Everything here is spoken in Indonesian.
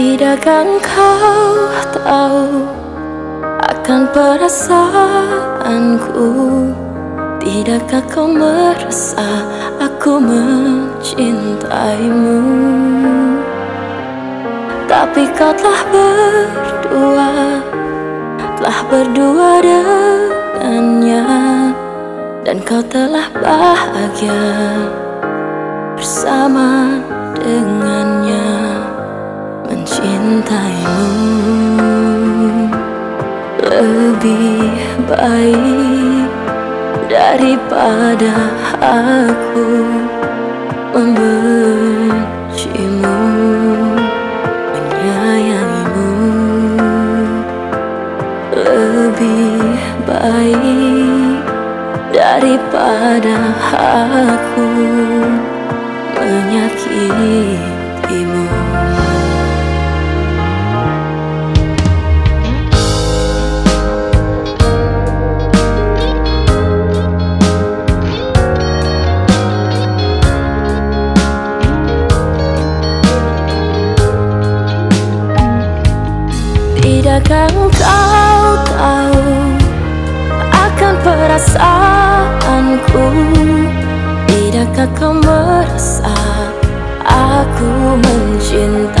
Tidakkah engkau tahu akan perasaanku? Tidakkah kau merasa aku mencintaimu? Tapi kau telah berdua Telah berdua dengannya Dan kau telah bahagia Bersama dengannya Mencintaimu lebih baik daripada aku membencimu, menyayangimu. Lebih baik daripada aku menyakitimu. Tidakkah engkau tahu akan perasaanku. Tidakkah kau merasa aku mencintaimu